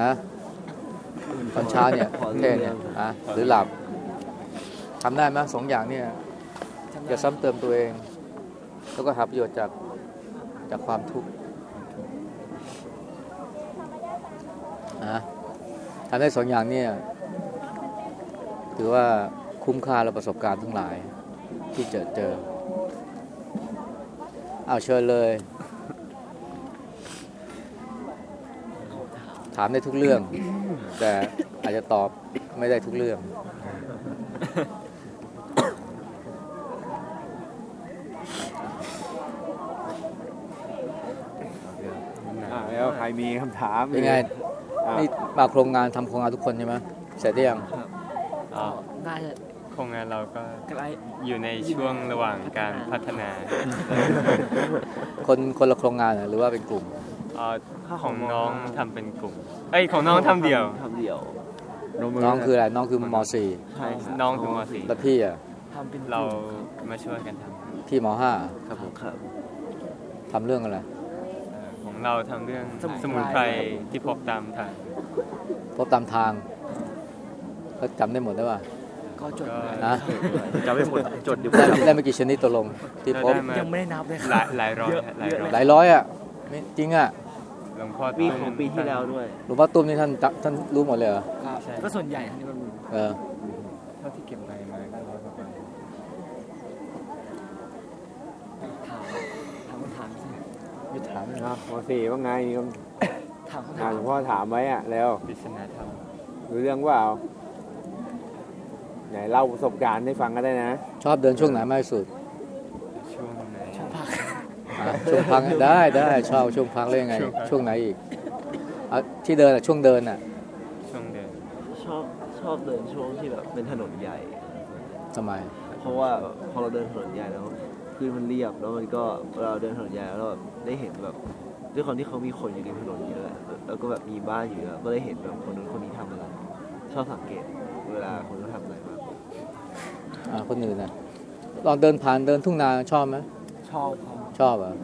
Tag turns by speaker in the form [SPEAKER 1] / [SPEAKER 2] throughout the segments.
[SPEAKER 1] ฮะตอนเช้าเนี่ยเทศเนี่ยฮะหรือหลับทำได้ไหมสองอย่างเนี่ยอย่าซ้ำเติมตัวเอง แล้วก็หาประโยชน์จากจากความทุกข์ฮะทำได้สองอย่างเนี่ยถือว่าคุ้มค่าและประสบการณ์ทั้งหลายที่เจอเจอ เอาเชิญเลยามได้ทุกเรื่อง แต่อาจจะตอบไม่ได้ทุกเรื่อง
[SPEAKER 2] อ่าแล้วใครมีคำถาม
[SPEAKER 1] เป็นไง
[SPEAKER 2] อะ
[SPEAKER 1] นี่มาโครงงานทำโครงงานทุกคนใช่ไหมเสร็จหรือยัง
[SPEAKER 3] อ๋อ
[SPEAKER 4] น่าจะ
[SPEAKER 3] โครงงานเราก็
[SPEAKER 4] ใกล้
[SPEAKER 3] อยู่ในช่วงระหว่างการพัฒนา
[SPEAKER 1] คนคนละโครงงานเหรอหรือว่าเป็นกลุ่ม
[SPEAKER 3] อ๋อของน้องทำเป็นกลุ่ม เอ้ยของน้องทำเดี่ยว
[SPEAKER 5] ทำเดี่ยว
[SPEAKER 1] น้องคืออะไร น้องคือม .4
[SPEAKER 5] ใช่ครับ
[SPEAKER 3] น้องถึงมสี่
[SPEAKER 1] แล้วพี่อะ
[SPEAKER 4] ทำเป็น
[SPEAKER 3] เรามาช่วยกันทำ
[SPEAKER 1] พี่ม
[SPEAKER 5] ครับผมครับ
[SPEAKER 1] .5 ทำเรื่องอะไร
[SPEAKER 3] เอ่อของเราทำเรื่องสมุนไพรที่พบตามทาง
[SPEAKER 1] พบตามทางก็จำได้หมดได้ป่ะ
[SPEAKER 4] ก็จด
[SPEAKER 3] ก็
[SPEAKER 4] ไว้
[SPEAKER 1] ฮะ
[SPEAKER 5] จำไม่หมดจดอยู่
[SPEAKER 1] ได้ได้ไม่กี่ชนิดตัวลงที่
[SPEAKER 3] เรา
[SPEAKER 1] พบ
[SPEAKER 3] ได้มา
[SPEAKER 4] ยังไม่ได้นับเลยค
[SPEAKER 3] ห
[SPEAKER 4] รั
[SPEAKER 3] ลา
[SPEAKER 4] บ
[SPEAKER 3] ยหลายร้อยหลายร้อย
[SPEAKER 1] หลายร้อยอะไม่จริงอะ
[SPEAKER 3] หลวงพ่อ
[SPEAKER 5] ปีของปีที่แล้วด้วย
[SPEAKER 1] หลวงพ่อตุ้มนี่ท่านจำท่านรู้หมดเลยเหรอ
[SPEAKER 4] ครับก็ส่วนใหญ่ที่มัน
[SPEAKER 1] เออ
[SPEAKER 3] เท่าที่เก็บไปมาก็ร้อยกว่าใบ
[SPEAKER 4] ถามถามคำถามสิ
[SPEAKER 1] ไม่ถาม
[SPEAKER 2] อะมสี่ว่าไงมีค
[SPEAKER 4] ถามคำำถา
[SPEAKER 2] ถาม
[SPEAKER 4] ม
[SPEAKER 2] หลวงพ่อถามไว้อะแล้ว
[SPEAKER 3] ปริศนาธรรม
[SPEAKER 2] รู้เรื่องเปล่าไหนเล่าประสบการณ์ให้ฟังก็ได้นะ
[SPEAKER 1] ชอบเดินช่วงไหนมากที่สุด
[SPEAKER 3] ช่วงไหน
[SPEAKER 4] ช่วงพัก
[SPEAKER 1] อะ ช่วงพักได้ได้ชอบช่วงพักเรื่องไง
[SPEAKER 3] ช่วงพัก
[SPEAKER 1] ช่วงไหนอีกอะที่เดินอะช่วงเดินอะ
[SPEAKER 3] ช่วงเดือน
[SPEAKER 5] ชอบชอบเดินช่วงที่แบบเป็นถนนใหญ่
[SPEAKER 1] ทำไม
[SPEAKER 5] เพราะว่าพอเราเดินถนนใหญ่แล้วพื้นมันเรียบแล้วมันก็เวลาเราเดินถนนใหญ่แล้วเราได้เห็นแบบด้วยความที่เขามีคนอยู่ในถนนเยอะแล้วก็แบบมีบ้านอยู่เยอะก็ได้เห็นแบบคนนู้นคนนี้ทำอะไรชอบสังเกตเวลาคนเขาทำอะไรมาก
[SPEAKER 1] อ่าคนอื่นนะลองเดินผ่านเดินทุ่งนาชอบไหม
[SPEAKER 4] ชอบครับ
[SPEAKER 1] ชอบเหรอ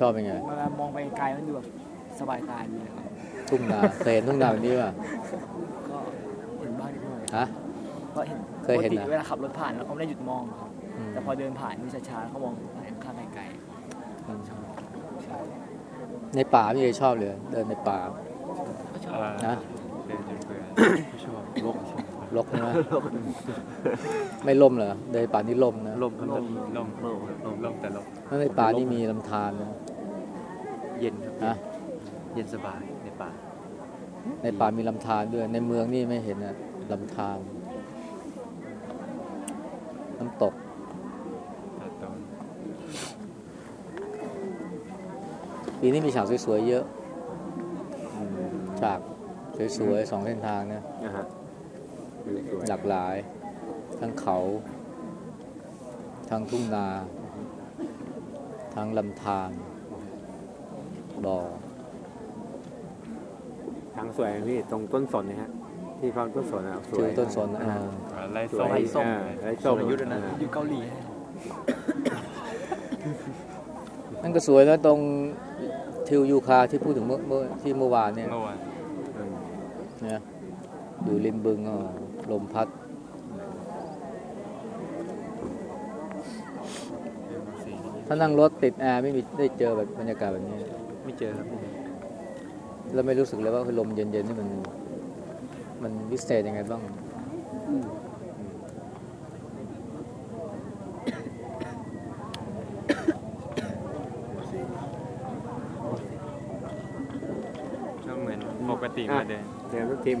[SPEAKER 1] ชอบเป็นไง
[SPEAKER 4] เวลามองไปไกลมันดูแบบสบายตาดีนะครับ
[SPEAKER 1] ทุ่งนาเคยเห็นทุ่งนาแบบนี้ป่ะ
[SPEAKER 4] ก็เห็นบ้างนิดหน่อย
[SPEAKER 1] ฮะ
[SPEAKER 4] ก็เห็น
[SPEAKER 1] เคยเห็น
[SPEAKER 4] ปก
[SPEAKER 1] นะ
[SPEAKER 4] ติเวลาขับรถผ่านเราก็ไม่ได้หยุดมองครับ
[SPEAKER 1] อืม
[SPEAKER 4] แต่พอเดินผ่านนี่ช้าๆเขามองไปข้างไกล
[SPEAKER 1] อืมในป่าไม่เคยชอบเลย เดินในป่า
[SPEAKER 4] ๆก็ชอบ
[SPEAKER 3] เอ่อ
[SPEAKER 1] นะ
[SPEAKER 3] เดินจนเบื่อชอบลก
[SPEAKER 1] ลกใช่ไหมไม่ล่มเหรอเดินป่านี่ล่มนะ
[SPEAKER 3] ลมครับลมลมลมลมแต่ลม
[SPEAKER 1] แล้วในป่านี่มีลำธารนะ
[SPEAKER 5] เย็นครับ
[SPEAKER 1] ฮะ
[SPEAKER 5] เย็นสบายในป่า
[SPEAKER 1] ในป่ามีลำธารด้วย ในเมืองนี่ไม่เห็นนะลำธารน้ำตกปีนี้มีฉากสวยๆเยอะฉากสวยๆสองเส้นทางนะ
[SPEAKER 2] นะฮะสวย
[SPEAKER 1] หลากหลาย ทั้งเขา ทั้งทุ่งนา ทั้งลำธารบ่อ
[SPEAKER 2] ทางสวยพี่ตรงต้นสนนะฮะที่ฟังต้นสนอะสวย
[SPEAKER 1] ชื่อต้นสนนะ
[SPEAKER 2] อ่า
[SPEAKER 1] อ่า
[SPEAKER 3] ไล่
[SPEAKER 2] ส
[SPEAKER 3] ส้
[SPEAKER 2] ว
[SPEAKER 3] ม
[SPEAKER 2] ยอ่าไล่ส้ม
[SPEAKER 5] ยุทธนะ
[SPEAKER 2] อ่า
[SPEAKER 4] อยู่เกาหลี
[SPEAKER 1] นั่นก็สวยแล้วตรงทิวยูคาที่พูดถึงเมื่อเมื่อที่เมื่อวานเนี่ย
[SPEAKER 3] เมื่อวาน
[SPEAKER 2] อืม
[SPEAKER 1] นะอยู่ริมบึงอะ ลมพัด
[SPEAKER 3] เดือนสี่
[SPEAKER 1] ถ้านั่งรถติดแอร์ไม่มีได้เจอแบบบรรยากาศแบบนี้
[SPEAKER 5] ไม่เจอครับ
[SPEAKER 1] แล้วไม่รู้สึกเลยว่าลมเย็นๆนี่มัน มันวิเศษยังไงบ้าง
[SPEAKER 3] ก็เหมือนปกติมาเดิน
[SPEAKER 2] เดี๋ยวทุกทีม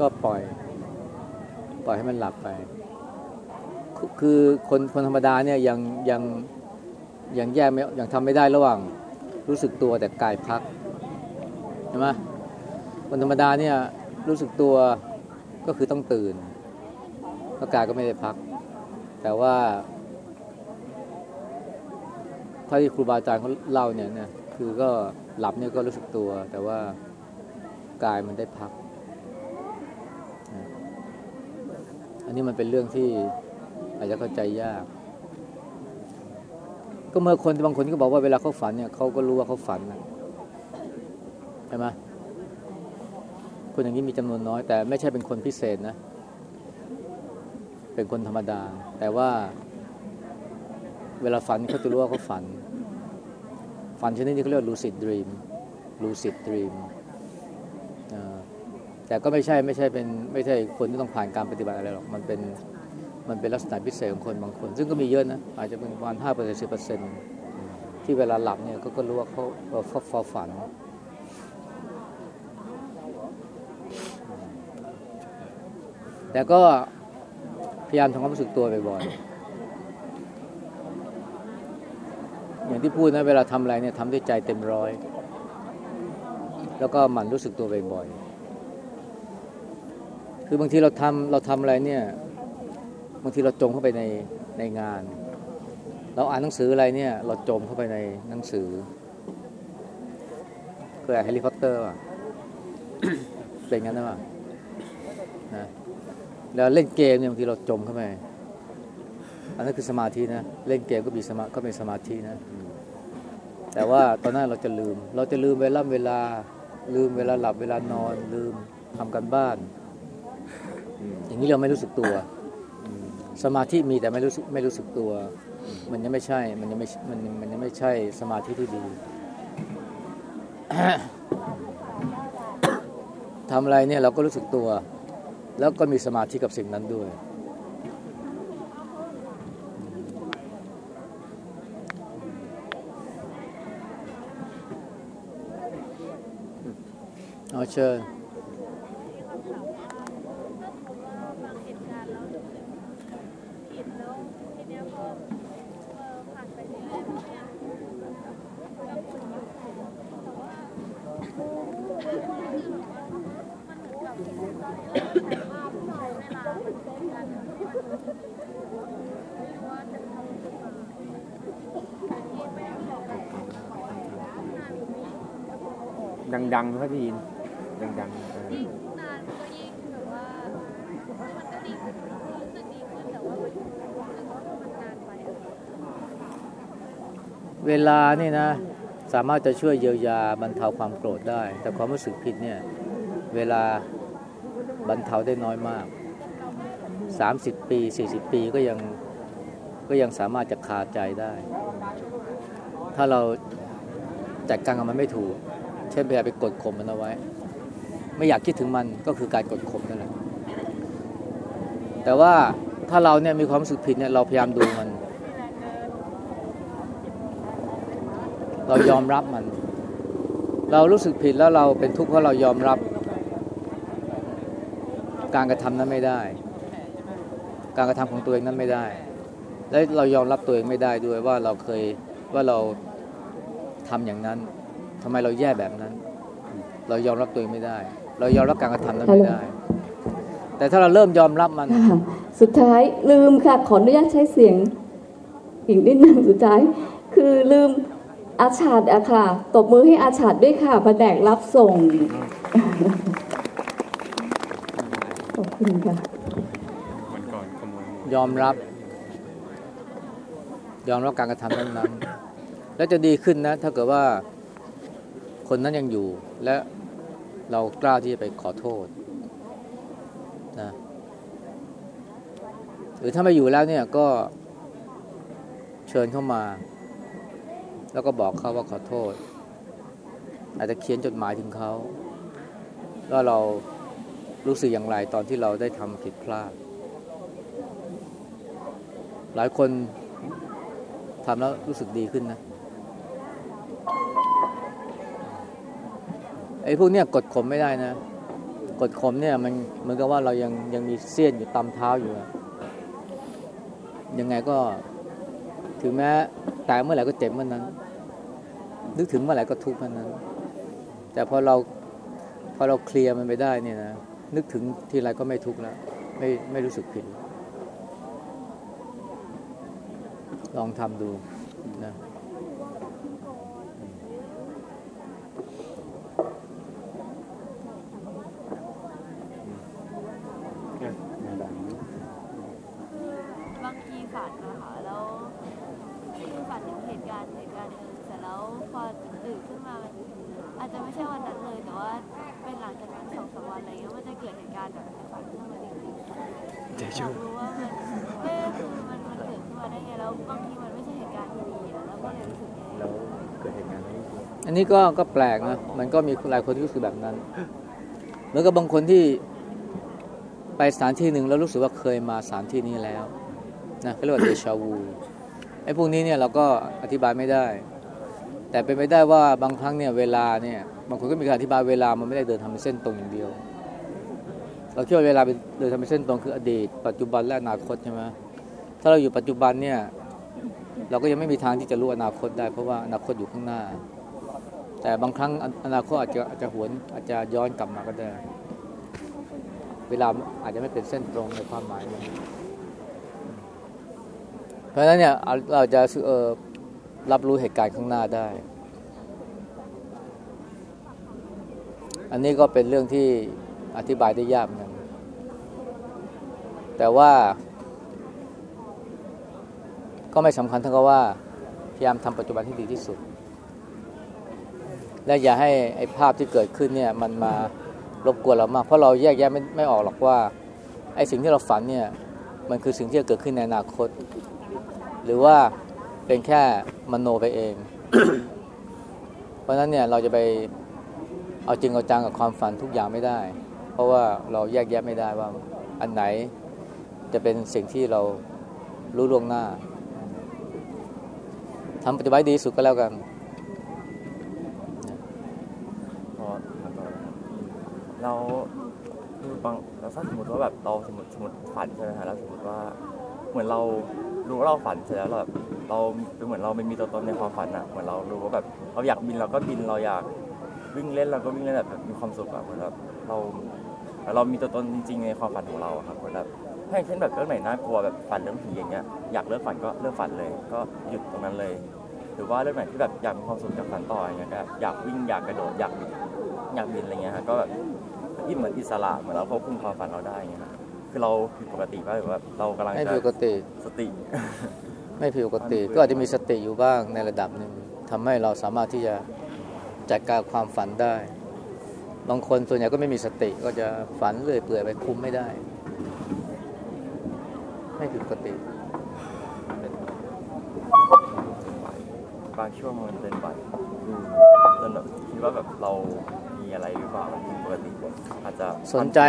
[SPEAKER 6] ก็ปล่อย
[SPEAKER 1] ปล่อยให้มันหลับไปคือคือคนคนธรรมดาเนี่ยยังยังยังแยกไม่ยังทำไม่ได้ระหว่างรู้สึกตัวแต่กายพักใช่ไหมคนธรรมดาเนี่ยรู้สึกตัวก็คือต้องตื่นแล้วกายก็ไม่ได้พัก แต่ว่าถ้าที่ครูบาอาจารย์เขาเล่าเนี่ยนะคือก็หลับเนี่ยก็รู้สึกตัว แต่ว่ากายมันได้พักนะอั นี้มันเป็นเรื่องที่อาจจะเข้าใจยาก ก็เมื่อคนบางคนก็บอกว่าเวลาเขาฝันเนี่ยเขาก็รู้ว่าเขาฝันนะใช่ไหมคนอย่างนี้มีจำนวนน้อย แต่ไม่ใช่เป็นคนพิเศษนะ เป็นคนธรรมดา แต่ว่า เวลาฝันเขาจะรู้ว่าเขาฝัน ฝันชนิดนี้เขาเรียกว่า lucid dream lucid dream อ่า แต่ก็ไม่ใช่ไม่ใช่เป็นไม่ใช่คนที่ต้องผ่านการปฏิบัติอะไรหรอกมันเป็นมันเป็นลักษณะพิเศษของคนบางคน ซึ่งก็มีเยอะนะอาจจะเป็นประมาณห้าเปอร์เซ็นต์สิบเปอร์เซ็นต์ที่เวลาหลับเนี่ยก็ก็รู้ว่าเขาเขาเขาเขาฝันแต่ก็พยายามทำความรู้สึกตัวบ่อยๆอย่างที่พูดนะเวลาทำอะไรเนี่ยทำด้วยใจเต็มร้อย แล้วก็หมั่นรู้สึกตัวบ่อยๆ คือบางทีเราทำเราทำอะไรเนี่ย บางทีเราจมเข้าไปในในงาน เราอ่านหนังสืออะไรเนี่ย เราจมเข้าไปในหนังสือเคยอ่านแฮร์รี่พอตเตอร์ป่ะเป็นงั้นหรือเปล่านะแล้วเล่นเกมเนี่ยบางทีเราจมเข้าไปอันนั้นคือสมาธินะ เล่นเกมก็มีสมาก็เป็นสมาธินะ แต่ว่าตอนนั้นเราจะลืม เราจะลืมเวลาเวลา ลืมเวลาหลับเวลานอน ลืมทำกันบ้าน อย่างนี้เราไม่รู้สึกตัว สมาธิมีแต่ไม่รู้สึกไม่รู้สึกตัว มันยังไม่ใช่ มันยังไม่มันมันยังไม่ใช่สมาธิที่ดีทำอะไรเนี่ยเราก็รู้สึกตัว แล้วก็มีสมาธิกับสิ่งนั้นด้วย เอาเชิญ
[SPEAKER 2] ได้ยินดังๆเออ
[SPEAKER 7] ยิ่งนานก็ยิ่งแบบว่ามันก็ดีขึ้นรู้สึกดีขึ้นแต่ว่ามันรู้สึกว่ามันนานไปอะ
[SPEAKER 1] เวลานี่นะ สามารถจะช่วยเยียวยาบรรเทาความโกรธได้ แต่ความรู้สึกผิดเนี่ย เวลาบรรเทาได้น้อยมาก 30 ปี 40 ปีก็ยังก็ยังสามารถจะคาใจได้ ถ้าเราจัดการกับมันไม่ถูก เช่นพยายามไปกดข่มมันเอาไว้ ไม่อยากคิดถึงมันก็คือการกดข่มนั่นแหละแต่ว่าถ้าเราเนี่ยมีความรู้สึกผิดเนี่ยเราพยายามดูมัน เรายอมรับมัน เรารู้สึกผิดแล้วเราเป็นทุกข์เพราะเรายอมรับ การกระทำนั้นไม่ได้ การกระทำของตัวเองนั้นไม่ได้ และเรายอมรับตัวเองไม่ได้ด้วยว่าเราเคยว่าเราทำอย่างนั้น ทำไมเราแย่แบบนั้น เรายอมรับตัวเองไม่ได้ เรายอมรับการกระทำนั้นไม่ได้ แต่ถ้าเราเริ่มยอมรับมัน
[SPEAKER 8] ค่ะสุดท้ายลืมค่ะ ขออนุญาตใช้เสียง อีกนิดนึงสุดท้าย คือลืมอาชาดอะค่ะ ตบมือให้อาชาดด้วยค่ะแผนกรับส่ง ขอบคุณค่ะ
[SPEAKER 3] วันก่อนขโมยหมู
[SPEAKER 1] ยอมรับ ยอมรับการกระทำนั้นๆแล้วจะดีขึ้นนะ ถ้าเกิดว่า คนนั้นยังอยู่ และเรากล้าที่จะไปขอโทษนะหรือถ้าไม่อยู่แล้วเนี่ยก็เชิญเข้ามา แล้วก็บอกเขาว่าขอโทษ อาจจะเขียนจดหมายถึงเขาว่าเรารู้สึกอย่างไรตอนที่เราได้ทำผิดพลาด หลายคนทำแล้วรู้สึกดีขึ้นนะ ไอ้พวกเนี้ยกดข่มไม่ได้นะ กดข่มเนี่ยมันเหมือนกับว่าเรายังยังมีเสี้ยนอยู่ตามเท้าอยู่ยังไงก็ถึงแม้แตกเมื่อไหร่ก็เจ็บเมื่อนั้น นึกถึงเมื่อไหร่ก็ทุกข์เมื่อนั้น แต่พอเราพอเราเคลียร์มันไปได้เนี่ยนะนึกถึงทีไรก็ไม่ทุกข์แล้ว ไม่ไม่รู้สึกผิด ลองทำดูนะ
[SPEAKER 6] ฝันนะคะแล้วคือฝันถึงเหตุการณ์เหตุการณ์หนึ่งเสร็จแล้วพอตื่นขึ้นมามันอาจจะไม่ใช่วันนั้นเลย แต่ว่าเป็นหลังจากนั้นสองสามวันอะไรเงี้ยมันจะเกิดเหตุการณ์แบบในฝันขึ้นมาจริงๆอยากรู้ว่ามันเอ๊ะคือมันมันเกิดขึ้นมาได้ไงแล้วบางทีมันไม่ใช่เหตุการณ์ที่ดีอะแล้วก็เลยรู้สึกแย่
[SPEAKER 2] แล้วเกิดเหตุการณ์อะไรขึ้ นี้
[SPEAKER 1] ก็ก็แปลกนะ มันก็มีหลายคนที่รู้สึกแบบนั้นเหมือนกับบางคนที่ไปสถานที่หนึ่งแล้วรู้สึกว่าเคยมาสถานที่นี้แล้วนะเขาเรียกว่าเดชาวูไอ้พวกนี้เนี่ยเราก็อธิบายไม่ได้ แต่เป็นไปได้ว่าบางครั้งเนี่ยเวลาเนี่ยบางคนก็มีการอธิบายเวลามันไม่ได้เดินทำเป็นเส้นตรงอย่างเดียว เราคิดว่าเวลาเป็นเดินทำเป็นเส้นตรงคืออดีต ปัจจุบันและอนาคตใช่ไหมถ้าเราอยู่ปัจจุบันเนี่ยเราก็ยังไม่มีทางที่จะรู้อนาคตได้ เพราะว่าอนาคตอยู่ข้างหน้า แต่บางครั้งอนาคตอาจจะอาจจะหวนอาจจะย้อนกลับมาก็ได้ เวลาอาจจะไม่เป็นเส้นตรงในความหมายเพราะฉะนั้นเนี่ยเอาเราจะเออรับรู้เหตุการณ์ข้างหน้าได้ อันนี้ก็เป็นเรื่องที่อธิบายได้ยากเหมือนกันแต่ว่า ก็ไม่สำคัญเท่ากับว่า พยายามทำปัจจุบันที่ดีที่สุด และอย่าให้ไอ้ภาพที่เกิดขึ้นเนี่ยมันมารบกวนเรามาก เพราะเราแยกแยะไม่ไม่ออกหรอกว่าไอ้สิ่งที่เราฝันเนี่ยมันคือสิ่งที่จะเกิดขึ้นในอนาคต หรือว่าเป็นแค่มโนไปเอง เพราะฉะนั้นเนี่ยเราจะไปเอาจริงเอาจังกับความฝันทุกอย่างไม่ได้ เพราะว่าเราแยกแยะไม่ได้ว่าอันไหนจะเป็นสิ่งที่เรารู้ล่วงหน้าทำปฏิบัติดีสุดก็แล้วกัน
[SPEAKER 9] พอ เราคือบางเราถ้าสมมติว่าแบบเราสมมติสมมติฝันใช่ไหมฮะแล้วสมมติว่าเหมือนเรารู้ว่าเราฝันเสร็จแล้วเราแบบเราเป็นเหมือนเราไม่มีตัวตนในความฝันอะเหมือนเรารู้ว่าแบบเราอยากบินเราก็บินเราอยากวิ่งเล่นเราก็วิ่งเล่นแบบมีความสุขอะเหมือนแบบเราเรามีตัวตนจริงๆในความฝันของเราอะครับเหมือนแบบถ้าอย่างเช่นแบบเรื่องไหนน่ากลัวแบบฝันเรื่องผีอย่างเงี้ยอยากเลิกฝันก็เลิกฝันเลย ก็หยุดตรงนั้นเลย หรือว่าเรื่องไหนที่แบบอยากมีความสุขอยากฝันต่ออย่างเงี้ยก็อยากวิ่งอยากกระโดดอยากบินอยากบินอะไรเงี้ยฮะก็แบบ ยิ่งเหมือนอิสระเหมือนเราควบคุมความฝันเราได้อย่างเงี้ยฮะคือเราผิดปกติป่ะหรือว่าเรากำลัง
[SPEAKER 1] ไม่
[SPEAKER 9] จะ
[SPEAKER 1] ผิดปกติ
[SPEAKER 9] สติ
[SPEAKER 1] ไม่ผิดปกติ ก็อาจจะมีสติอยู่บ้างในระดับหนึ่งทำให้เราสามารถที่จะจัดการความฝันได้ บางคนส่วนใหญ่ก็ไม่มีสติก็จะฝันเรื่อยเปื่อยไปคุมไม่ได้ ไม่ผิดปกติ
[SPEAKER 9] บางช่วงมันเป็นบ่อยจนแบบคิดว่าแบบเรา มีอะไรหรือเปล่าผิดปกติอาจจะ
[SPEAKER 1] สนใจ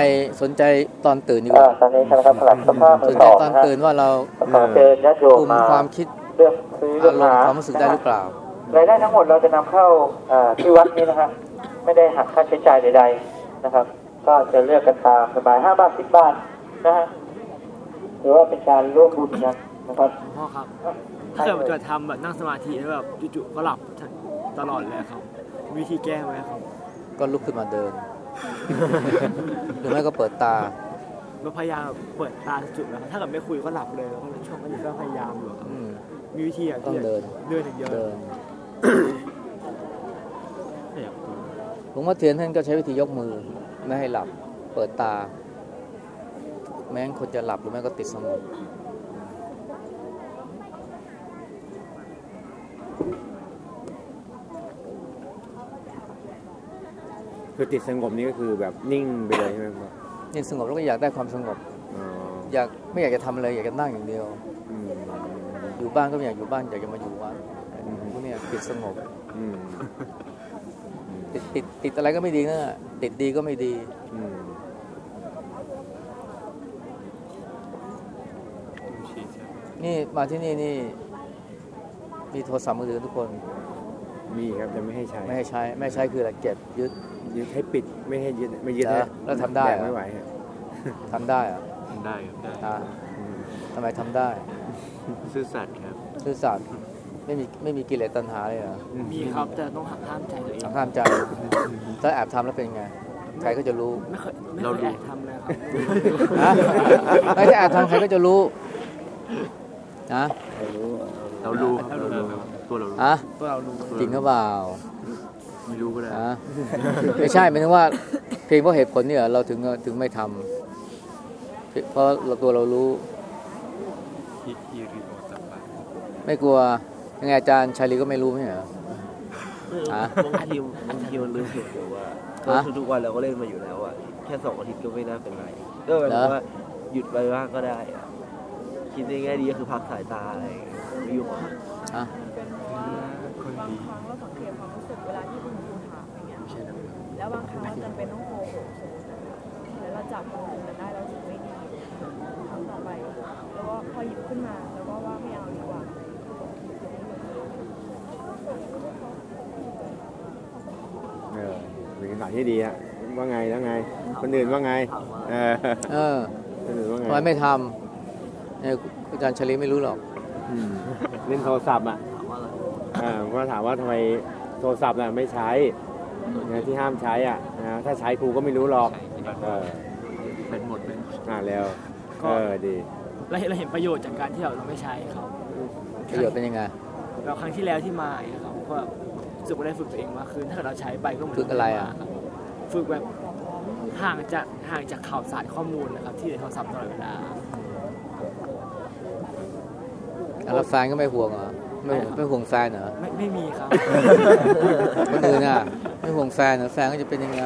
[SPEAKER 1] สนใจตอนตื่นดีกว่า
[SPEAKER 10] ตอนนี้ใช่ไหมครับสำหรับสภาพ
[SPEAKER 1] ส
[SPEAKER 10] มือนส
[SPEAKER 1] ใจ
[SPEAKER 10] อง
[SPEAKER 1] ตอน
[SPEAKER 10] นะฮะ
[SPEAKER 1] ตื่นว่าเรา
[SPEAKER 10] ขอเชิญญาติโยม
[SPEAKER 1] คุม
[SPEAKER 10] มา
[SPEAKER 1] ความคิด
[SPEAKER 10] เลือกซื้อเลื
[SPEAKER 1] อา
[SPEAKER 10] อก
[SPEAKER 1] รม
[SPEAKER 10] หา
[SPEAKER 1] ณ์ความรู้สึกได้หรือเปล่า
[SPEAKER 10] รายได้ทั้งหมดเราจะนำเข้าเอ่อที่วัดนี้นะฮะไม่ได้หักค่าใช้จ่ายใด ๆนะครับ ก็จะเลือกกันตามสบายห้าบาทสิบบาทนะฮะถือว่าเป็นการร่วมบุญกันนะครับ
[SPEAKER 4] พ่อครับถ้าเกิดจะทำแบบนั่งสมาธิแล้วแบบจู่ๆก็หลับตลอดเลยครับ วิธีแก้ไหมครับ
[SPEAKER 1] ก็ลุกขึ้นมาเดิน หรือไม่ก็เปิดตา
[SPEAKER 4] ก็พยายามเปิดตาจุดนะครับถ้าเกิดไม่คุยก็หลับเลยแล้วก็ช่วงนี้ก็พยายามอยู่ครับ
[SPEAKER 1] อืม
[SPEAKER 4] มีวิธีอะ
[SPEAKER 1] ต้อง
[SPEAKER 4] ที่
[SPEAKER 1] เดิน
[SPEAKER 4] เดินอย่างเดียว
[SPEAKER 1] เดิน
[SPEAKER 4] ไม่อยากคุย
[SPEAKER 1] หลวงพ่อเทียนท่านก็ใช้วิธียกมือ ไม่ให้หลับ เปิดตา แม้งคนจะหลับหรือไม่ก็ติดสงบ
[SPEAKER 2] คือติดสงบนี่ก็คือแบบนิ่งไปเลยใช่ไหมครับ
[SPEAKER 1] นี่สงบแล้วก็อยากได้ความสงบ
[SPEAKER 2] อ๋อ
[SPEAKER 1] อยากไม่อยากจะทำอะไรอยากจะนั่งอย่างเดียว
[SPEAKER 2] อืม
[SPEAKER 1] อยู่บ้านก็ไม่อยากอยู่บ้านอยากจะมาอยู่วัดพวกเนี้ยติดสงบ
[SPEAKER 2] อืม
[SPEAKER 1] ติดติดติดอะไรก็ไม่ดีนะติดดีก็ไม่ดี
[SPEAKER 2] อืม
[SPEAKER 1] นี่มาที่นี่นี่ มีโทรศัพท์มือถือทุกคน
[SPEAKER 2] มีครับจะไม่ให้ใช้
[SPEAKER 1] ไม่ให้ใช้ ไม่ให้ใช้คืออะไรเก็บยึด
[SPEAKER 2] ยึดให้ปิดไม่ให้ยึดไม่ยึด
[SPEAKER 1] เหรอ
[SPEAKER 2] ให้
[SPEAKER 1] แล้วทำได้
[SPEAKER 2] แบ
[SPEAKER 1] เหรอ
[SPEAKER 2] กไม่ไหวฮะ
[SPEAKER 1] ทำได้เหรอะ
[SPEAKER 3] ได้ครับได้
[SPEAKER 1] อ่า
[SPEAKER 2] อืม
[SPEAKER 1] ทำไมทำได้
[SPEAKER 3] ซื่อสัตย์ครับ
[SPEAKER 1] ซื่อสัตย์ไม่มีไม่มีกิเลสตัณหาเลยเหรอ
[SPEAKER 4] มีครับแต่ต้องหักห้ามใจตัวเอง
[SPEAKER 1] หักห้ามใจถ้าแอบทำแล้วเป็นไงใครก็จะรู้
[SPEAKER 4] ไม่เคยไม่เคยแอบทำเลยครับ
[SPEAKER 1] ฮะไม่ถ้าแอบทำใครก็จะรู้นะ
[SPEAKER 3] เรารู้ครับเรารู้ตัวเรารู้
[SPEAKER 1] อะ
[SPEAKER 4] ตัวเรารู้
[SPEAKER 1] จริงหรือเปล่า
[SPEAKER 3] ไม่รู้ก็ได้
[SPEAKER 1] อะไม่ใช่หมายถึงว่า เพียงเพราะเหตุผลเนี่ย เราถึงถึงไม่ทำเพราะเราตัวเรารู้
[SPEAKER 3] อีกฮิริโอตปะ
[SPEAKER 1] ไม่กลัวยังไงอาจารย์ชาลีก็ไม่รู้ไม่ใช่เหรอ ฮะ
[SPEAKER 5] บางทีบางทีมันลืมเหตุผลว่า
[SPEAKER 1] ฮะ
[SPEAKER 5] ก็ทุกๆวันเราก็เล่นมาอยู่แล้วอะแค่สองอาทิตย์ก็ไม่น่าเป็นไรก็หมายถึงว่าหยุดไปบ้างก็ได้อะคิดในแง่ดีก็คือพักสายตาอะไรอย่างเงี้ยไม่ยุ่งอะ
[SPEAKER 1] อะ
[SPEAKER 6] แล้วบางครั้งเราจำเป็นต้องโกหกสมมตินะคะแล้วเราจับมือมันได้เราถึงไม่ดีครั้งต่อไป แล้วก็พอหยิบขึ้นมา แล้วก็ว่าไม่เอาดีกว่า
[SPEAKER 2] เออเป็นคำตอบที่ดีอะว่าไงแล้วไง คนอื่นว่าไง เออ
[SPEAKER 1] เออ
[SPEAKER 2] คนอื่นว่าไง
[SPEAKER 1] ทำไมไม่ทำเนี่ยอาจารย์ชาลีไม่รู้หรอก
[SPEAKER 2] อืมเล่นโทรศัพท์อะอ่าก็ถามว่าทำไมโทรศัพท์น่ะไม่ใช้ นะที่ห้ามใช้อะนะถ้าใช้ครูก็ไม่รู้หรอกเออ
[SPEAKER 4] เป็นหมดเป็น
[SPEAKER 2] อ่าแล้ว
[SPEAKER 4] ก็
[SPEAKER 2] เออดี
[SPEAKER 4] เราเห็นเราเห็นประโยชน์จากการที่เราไม่ใช้เขา
[SPEAKER 1] ประโยชน์เป็นยังไง
[SPEAKER 4] แล้วครั้งที่แล้วที่มาอย่างเงี้ยครับก็รู้สึกว่าได้ฝึกตัวเองมากขึ้นถ้าเกิดเราใช้ไปก็เหมือน
[SPEAKER 1] ฝึกอะไรอะ
[SPEAKER 4] ครับฝึกแบบห่างจากห่างจากข่าวสารข้อมูลนะครับ ที่ในโทรศัพท์ตลอดเวลา
[SPEAKER 1] แล้วแฟนก็ไม่ห่วงเหรอไม่ห่วงไม่ห่วงแฟนเหรอ
[SPEAKER 4] ไม่ไม่มีครับ
[SPEAKER 1] คนอื่นอะ ไม่ห่วงแฟนเหรอแฟนก็จะเป็นยังไง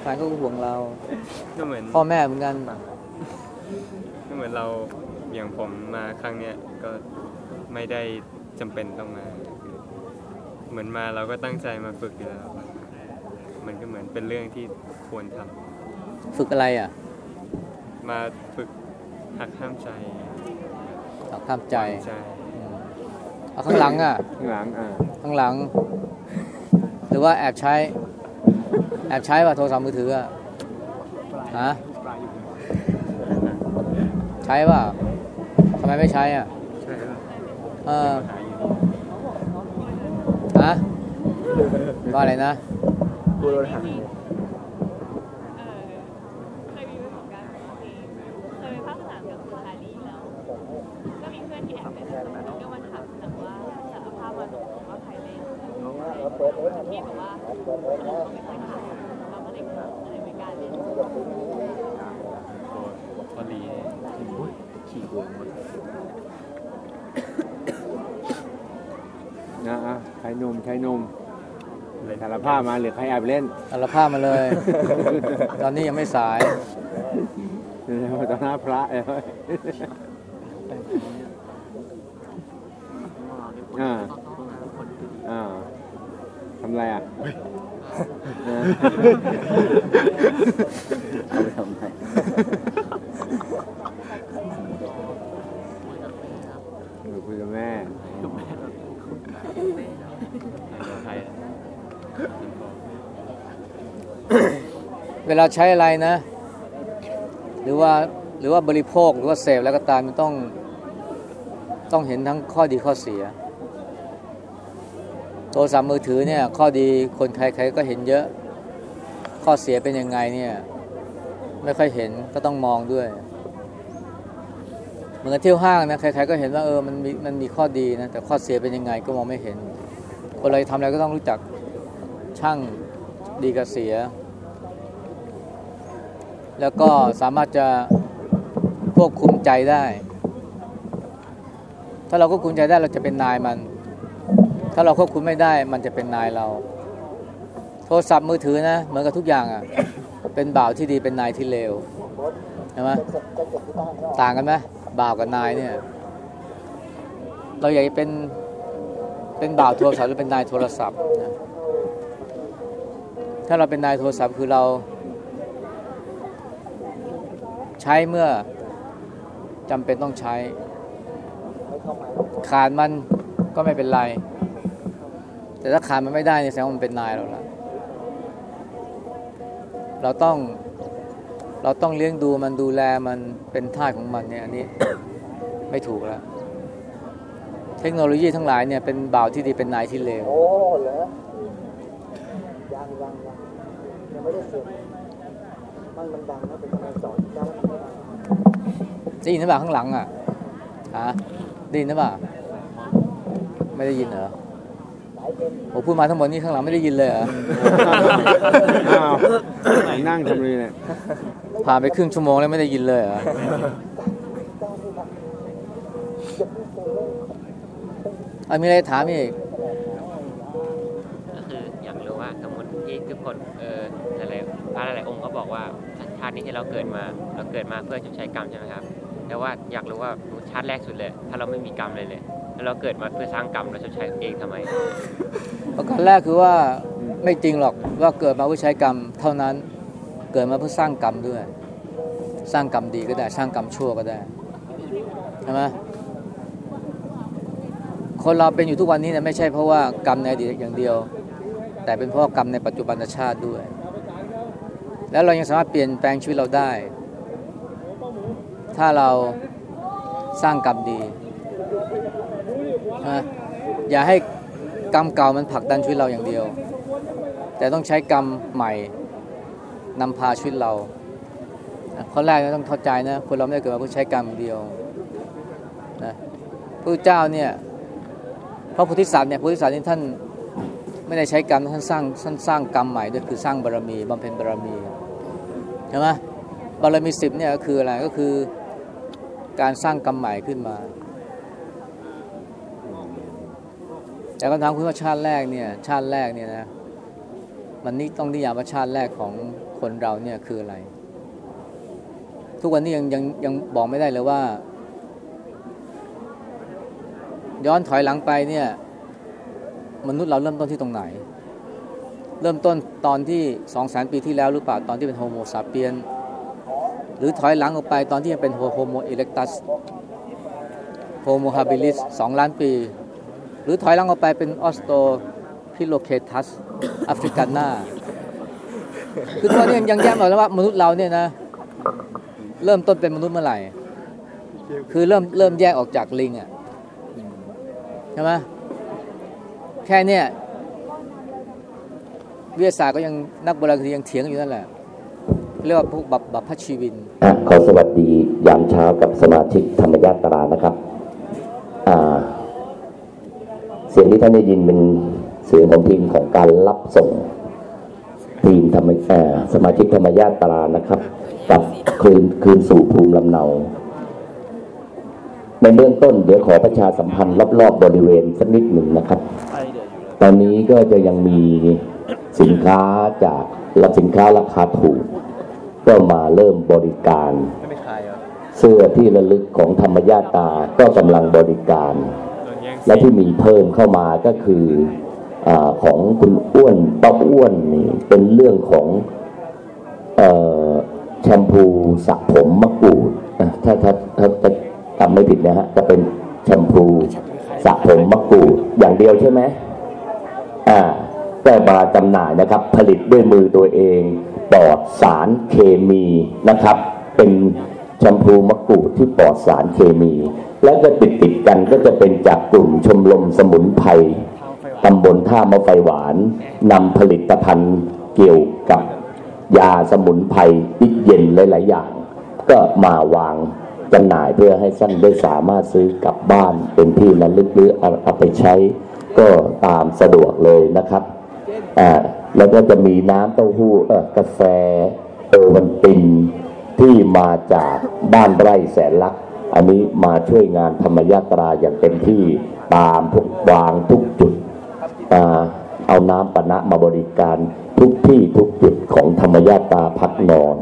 [SPEAKER 1] แฟนก็ห่วงเรา
[SPEAKER 3] ก็เหมือน
[SPEAKER 1] พ่อแม่เหมือนกัน
[SPEAKER 3] ก็เหมือนเราอย่างผมมาครั้งเนี้ยก็ไม่ได้จำเป็นต้องมา เหมือนมาเราก็ตั้งใจมาฝึกอยู่แล้ว มันก็เหมือนเป็นเรื่องที่ควรทำ
[SPEAKER 1] ฝึกอะไรอะ
[SPEAKER 3] มาฝึกหักห้ามใจ
[SPEAKER 1] เอาข้ามใจ
[SPEAKER 3] วางใจ
[SPEAKER 1] อืมเอาข้างหลังอะ
[SPEAKER 2] ข้างหลังอ่า
[SPEAKER 1] ข้างหลัง หรือว่าแอบใช้ แอบใช้ว่าโทรศัพท์มือถืออะฮะใช้ป่ะทำไมไม่ใช้อะ
[SPEAKER 3] ใช่ป่ะ
[SPEAKER 1] เออ
[SPEAKER 3] หาอยู่
[SPEAKER 1] ฮะว่าอะไรนะ
[SPEAKER 5] กลัวโดนหัก
[SPEAKER 6] เออเคยมีประสบการณ์แบบนี้เคยไปภา คสนามกับคุณฮารีแล้วก็มีเพื่อนที่แอบไปแล้วก็มาถามแต่ว่าสารภาพมาตรงๆว่าใครเล่นพี่บอกว่าเราไม่ค่อยถามเราก็เลยถามอะไรไม่กล้าเล่น
[SPEAKER 3] โคพอลี
[SPEAKER 5] ขี่โกงหมด
[SPEAKER 2] นะอะชายหนุ่มชายหนุ่มสารภาพมาหรือใครแอบเล่น
[SPEAKER 1] สารภาพมาเลย ตอนนี้ยังไม่สาย
[SPEAKER 2] เดี๋ยวต่อหน้าพระเลยอ่าอ่าทำอะไรอะนะ
[SPEAKER 5] เอาไปทำไม
[SPEAKER 2] เออคุยกับแม่
[SPEAKER 3] ใครอะ
[SPEAKER 1] เวลาใช้อะไรนะ หรือว่าหรือว่าบริโภคหรือว่าเสพแล้วก็ตามมันต้อง ต้องเห็นทั้งข้อดีข้อเสีย ทรศัพท์มือถือเนี่ย ข้อดีคนใครๆก็เห็นเยอะ ข้อเสียเป็นยังไงเนี่ย ไม่ค่อยเห็นก็ต้องมองด้วยเหมือนกับเที่ยวห้างนะใครๆก็เห็นว่าเออมันมีมันมีข้อดีนะแต่ข้อเสียเป็นยังไงก็มองไม่เห็น คนเราทำอะไรก็ต้องรู้จักช่างดีกับเสีย แล้วก็สามารถจะควบคุมใจได้ ถ้าเราควบคุมใจได้เราจะเป็นนายมัน ถ้าเราควบคุมไม่ได้มันจะเป็นนายเรา โทรศัพท์มือถือนะเหมือนกับทุกอย่างอะ่ะ เป็นบ่าวที่ดีเป็นนายที่เลวใช่ไหมต่างกันไหมบ่าวกับนายเนี่ย เราอยากจะเป็นเป็นบ่าวโทรศัพท์หรือเป็นนายโทรศัพท์นะถ้าเราเป็นนายโทรศัพท์คือเรา ใช้เมื่อจำเป็นต้องใช้ ขาดมันก็ไม่เป็นไร แต่ถ้าขาดมันไม่ได้เนี่ยแสดงว่ามันเป็นนายเราละเราต้องเราต้องเลี้ยงดูมันดูแลมันเป็นท่าสของมันเนี่ยอันนี้ไม่ถูกแล้วเทคโนโลยีทั้งหลายเนี่ยเป็นบ่าวที่ดีเป็นนายที่เลว
[SPEAKER 10] โอ้เหรอยังยังยังยังไม่ได้เสร็จมันมันดังนะเป็นคะแนนสอนจ้ามันไม่ดัง
[SPEAKER 1] ได้ยินหรือเปล่าข้างหลังอะฮะได้ยินหรือเปล่าไม่ได้ยินเหรอ ผมพูดมาทั้งหมดนี้ข้างหลังไม่ได้ยินเลยเหรอ
[SPEAKER 2] อ้าวนั่งทำเลยเนี่ย
[SPEAKER 1] ผ่านไปครึ่งชั่วโมงแล้วไม่ได้ยินเลยเหรอ
[SPEAKER 10] อย่าเพิ่ง
[SPEAKER 1] อะมีอะไรถามอีก
[SPEAKER 11] ก็คืออยากรู้ว่าสมมติที่ทุกคนเออหลายๆพระหลายๆองค์ก็บอกว่าชาตินี้ที่เราเกิดมาเราเกิดมาเพื่อชดใช้กรรมใช่ไหมครับ แต่ว่าอยากรู้ว่าชาติแรกสุดเลย ถ้าเราไม่มีกรรมเลยเลย แล้วเราเกิดมาเพื่อสร้างกรรมเราชดใช้เองทำไม
[SPEAKER 1] ประการแรกคือว่าไม่จริงหรอกว่าเกิดมาเพื่อใช้กรรม เท่านั้นเกิดมาเพื่อสร้างกรรมด้วย สร้างกรรมดีก็ได้ สร้างกรรมชั่วก็ได้ใช่ไหมคนเราเป็นอยู่ทุกวันนี้เนี่ยไม่ใช่เพราะว่ากรรมในอดีตอย่างเดียว แต่เป็นเพราะกรรมในปัจจุบันชาติด้วย แล้วเรายังสามารถเปลี่ยนแปลงชีวิตเราได้ ถ้าเราสร้างกรรมดี นะอย่าให้กรรมเก่ามันผลักดันชีวิตเราอย่างเดียว แต่ต้องใช้กรรมใหม่นำพาชีวิตเราข้อแรกต้องเข้าใจนะคนเราไม่ได้เกิดมาเพื่อใช้กรรมเดียวนะพระเจ้าเนี่ยพระโพธิสัตว์เนี่ยพระโพธิสัตว์นี่ท่านไม่ได้ใช้กรรมท่านสร้างท่านสร้างกรรมใหม่ด้วยคือสร้างบารมีบำเพ็ญบารมีใช่ไหมบารมีสิบเนี่ยก็คืออะไรก็คือการสร้างกรรมใหม่ขึ้นมา แต่คำถามคุณว่าชาติแรกเนี่ยชาติแรกเนี่ยนะมันนี่ต้องนิยามว่าชาติแรกของคนเราเนี่ยคืออะไร ทุกวันนี้ยังยังยังบอกไม่ได้เลยว่า ย้อนถอยหลังไปเนี่ย มนุษย์เราเริ่มต้นที่ตรงไหน เริ่มต้นตอนที่สองแสนปีที่แล้วหรือเปล่าตอนที่เป็นโฮโมซาเปียน หรือถอยหลังออกไปตอนที่ยังเป็นโฮโมเอเล็กตัสHomo habilis สองล้านปี หรือถอยหลังออกไปเป็นออสโตพิโลเคทัสแอฟริกานาคือตัวนี้ยังแยกไม่ออกแล้วว่ามนุษย์เราเนี่ยนะ เริ่มต้นเป็นมนุษย์เมื่อไหร่ คือเริ่มเริ่มแยกออกจากลิงอะใช่ไหมแค่เนี้ยวิทยาศาสตร์ก็ยังนักโบราณคดียังเถียงอยู่นั่นแหละ เรียกว่าพวกบับบัพพชีวิน
[SPEAKER 12] ขอสวัสดียามเช้ากับสมาชิกธรรมญาตรานะครับอ่าเสียงที่ท่านได้ยินเป็นเสียงของทีมของการรับส่ง ทีมธรรมสมาชิกธรรมญาตรานะครับกับคืนคืนสู่ภูมิลำเนา ในเบื้องต้นเดี๋ยวขอประชาสัมพันธ์รอบๆบริเวณสักนิดหนึ่งนะครับ ตอนนี้ก็จะยังมีสินค้าจากรับสินค้าราคาถูก ก็มาเริ่มบริการ เสื้อที่ระลึกของธรรมญาตาก็กำลังบริการ และที่มีเพิ่มเข้ามาก็คืออของคุณอ้วนป้าอ้วนนี่เป็นเรื่องของอแชมพูสระผมมะกรูดถ้าถ้าถ้าจำไม่ผิดนะฮะจะเป็นแชมพูสระผมมะกรูดอย่างเดียวใช่ไหมอ่าก็มาจำหน่ายนะครับ ผลิตด้วยมือตัวเองปลอดสารเคมีนะครับ เป็นแชมพูมะกรูดที่ปลอดสารเคมี แล้วก็ติดติดกันก็จะเป็นจากกลุ่มชมรมสมุนไพรตำบลท่ามะไฟหวานนำผลิตภัณฑ์เกี่ยวกับยาสมุนไพรอีกเย็นหลาย ๆ อย่าง ก็มาวางจำหน่ายเพื่อให้ท่านได้สามารถซื้อกลับบ้านเป็นที่ระลึกหรือเอาเอาไปใช้ก็ตามสะดวกเลยนะครับอ่าแล้วก็จะมีน้ำเต้าหู้เออกาแฟโอวันตินที่มาจากบ้านไร่แสนลักษ อันนี้มาช่วยงานธรรมยาตราอย่างเต็มที่ตามทุกวางทุกจุดอเอาน้ำปะนะมาบริการทุกที่ทุกจุดของธรรมยาตราพักนอน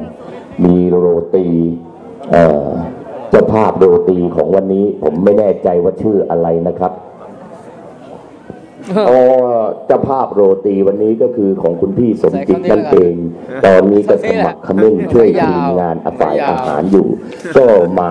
[SPEAKER 12] มีโรตีเจ้าภาพโรตีของวันนี้ผมไม่แน่ใจว่าชื่ออะไรนะครับอ๋อเจ้าภาพโรตีวันนี้ก็คือของคุณพี่สมจิตนั่นเอง ตอนนี้ก็สมัครคมิ้นช่วยทีมงานอาฝ่ายอาหารอยู่ ก็มา